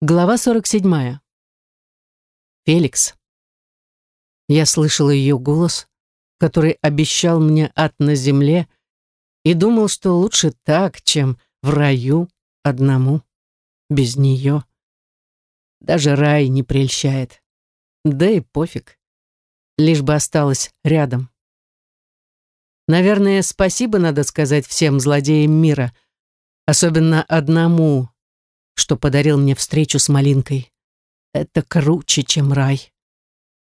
Глава 47. Феликс. Я слышала ее голос, который обещал мне ад на земле, и думал, что лучше так, чем в раю одному, без нее. Даже рай не прельщает. Да и пофиг. Лишь бы осталась рядом. Наверное, спасибо надо сказать всем злодеям мира, особенно одному, что подарил мне встречу с Малинкой. Это круче, чем рай.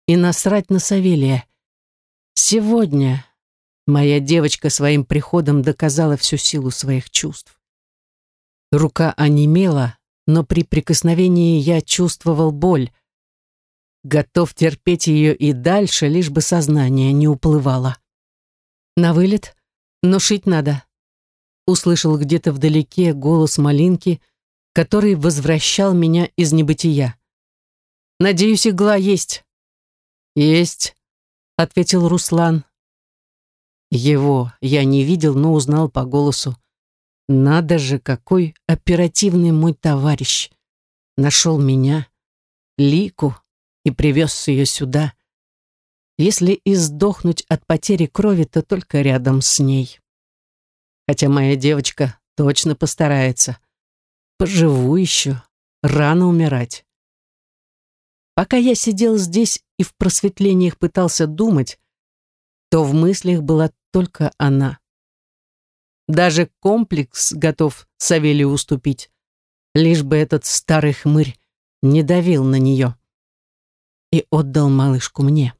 И насрать на Савелия. Сегодня моя девочка своим приходом доказала всю силу своих чувств. Рука онемела, но при прикосновении я чувствовал боль. Готов терпеть ее и дальше, лишь бы сознание не уплывало. На вылет, но шить надо. Услышал где-то вдалеке голос Малинки, который возвращал меня из небытия. «Надеюсь, игла есть». «Есть», — ответил Руслан. Его я не видел, но узнал по голосу. Надо же, какой оперативный мой товарищ. Нашел меня, Лику, и привез ее сюда. Если и сдохнуть от потери крови, то только рядом с ней. Хотя моя девочка точно постарается. Поживу еще. Рано умирать. Пока я сидел здесь и в просветлениях пытался думать, то в мыслях была только она. Даже комплекс готов Савелию уступить, лишь бы этот старый хмырь не давил на нее. И отдал малышку мне.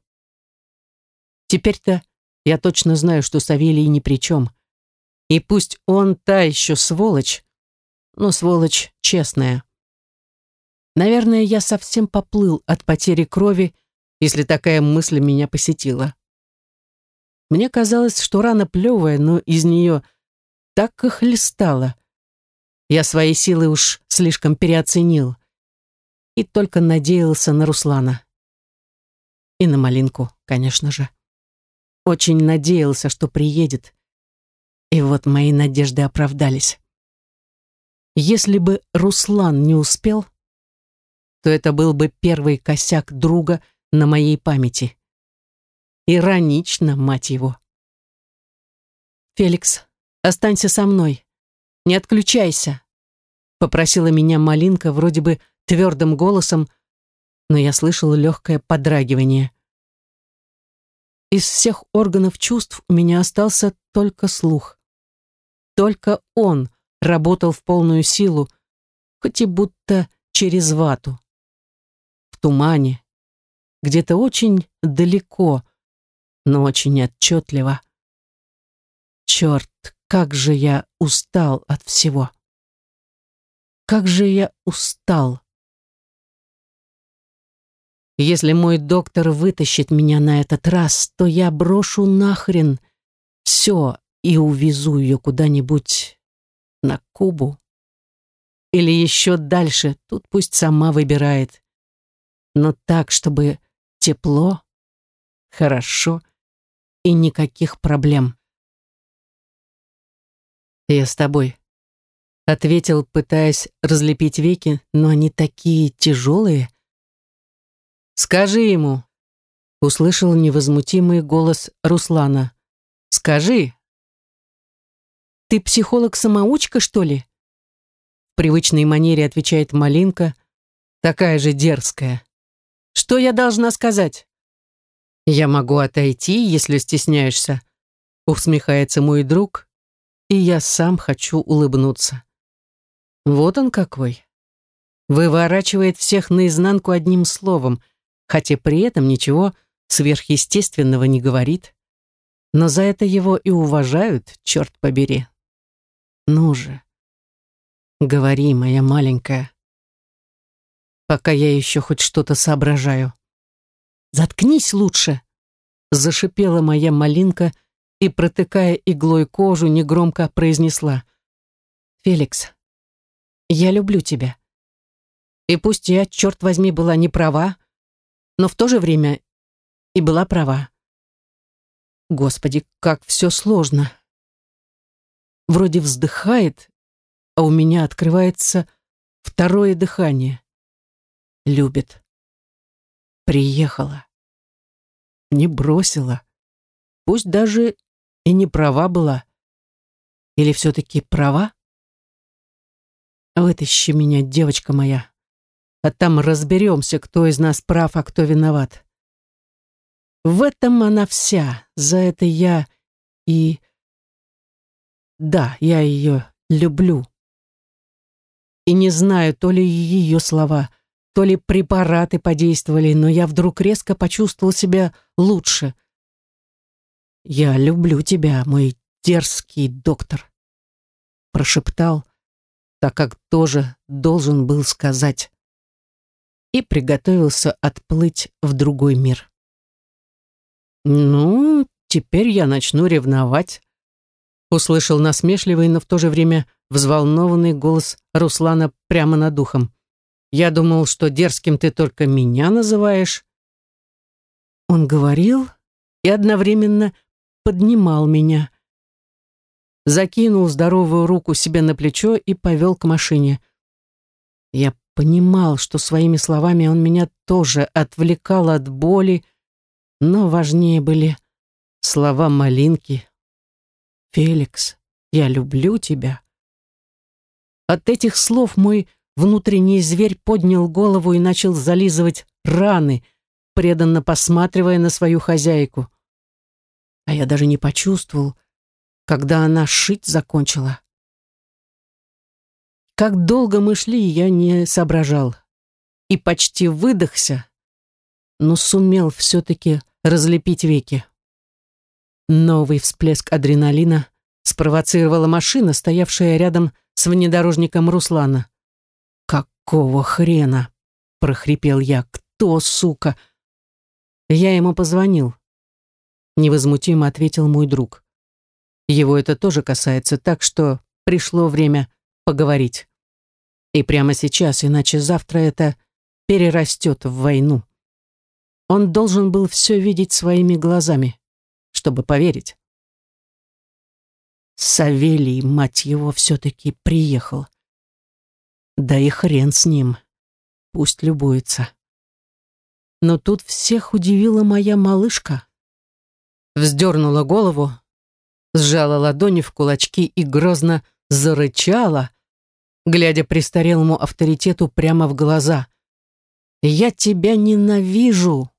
Теперь-то я точно знаю, что Савелий ни при чем. И пусть он та еще сволочь, но сволочь честная. Наверное, я совсем поплыл от потери крови, если такая мысль меня посетила. Мне казалось, что рана плевая, но из нее так и хлестала. Я свои силы уж слишком переоценил и только надеялся на Руслана. И на Малинку, конечно же. Очень надеялся, что приедет. И вот мои надежды оправдались. Если бы Руслан не успел, то это был бы первый косяк друга на моей памяти. Иронично, мать его. «Феликс, останься со мной. Не отключайся», — попросила меня Малинка вроде бы твердым голосом, но я слышала легкое подрагивание. Из всех органов чувств у меня остался только слух. Только он — работал в полную силу, хоть и будто через вату. В тумане, где-то очень далеко, но очень отчетливо. Черт, как же я устал от всего. Как же я устал. Если мой доктор вытащит меня на этот раз, то я брошу нахрен все и увезу ее куда-нибудь на Кубу. Или еще дальше, тут пусть сама выбирает. Но так, чтобы тепло, хорошо и никаких проблем. «Я с тобой», — ответил, пытаясь разлепить веки, но они такие тяжелые. «Скажи ему», — услышал невозмутимый голос Руслана. «Скажи, «Ты психолог-самоучка, что ли?» В привычной манере отвечает Малинка, такая же дерзкая. «Что я должна сказать?» «Я могу отойти, если стесняешься», усмехается мой друг, и я сам хочу улыбнуться. Вот он какой. Выворачивает всех наизнанку одним словом, хотя при этом ничего сверхъестественного не говорит. Но за это его и уважают, черт побери. Ну же, говори, моя маленькая. Пока я еще хоть что-то соображаю. Заткнись лучше, зашипела моя малинка и, протыкая иглой кожу, негромко произнесла. «Феликс, я люблю тебя. И пусть я, черт возьми, была не права, но в то же время и была права. Господи, как все сложно вроде вздыхает, а у меня открывается второе дыхание. любит. Приехала. Не бросила. Пусть даже и не права была. Или все-таки права? Вытащи меня, девочка моя. А там разберемся, кто из нас прав, а кто виноват. В этом она вся. За это я и... Да, я ее люблю. И не знаю, то ли ее слова, то ли препараты подействовали, но я вдруг резко почувствовал себя лучше. «Я люблю тебя, мой дерзкий доктор», — прошептал, так как тоже должен был сказать, и приготовился отплыть в другой мир. «Ну, теперь я начну ревновать», — услышал насмешливый, но в то же время взволнованный голос Руслана прямо над ухом. «Я думал, что дерзким ты только меня называешь». Он говорил и одновременно поднимал меня. Закинул здоровую руку себе на плечо и повел к машине. Я понимал, что своими словами он меня тоже отвлекал от боли, но важнее были слова Малинки. «Феликс, я люблю тебя». От этих слов мой внутренний зверь поднял голову и начал зализывать раны, преданно посматривая на свою хозяйку а я даже не почувствовал, когда она шить закончила. Как долго мы шли, я не соображал. И почти выдохся, но сумел все-таки разлепить веки. Новый всплеск адреналина спровоцировала машина, стоявшая рядом с внедорожником Руслана. «Какого хрена?» — прохрипел я. «Кто, сука?» Я ему позвонил невозмутимо ответил мой друг. Его это тоже касается, так что пришло время поговорить. И прямо сейчас, иначе завтра это перерастет в войну. Он должен был все видеть своими глазами, чтобы поверить. Савелий, мать его, все-таки приехал. Да и хрен с ним. Пусть любуется. Но тут всех удивила моя малышка вздернула голову, сжала ладони в кулачки и грозно зарычала, глядя престарелому авторитету прямо в глаза. «Я тебя ненавижу!»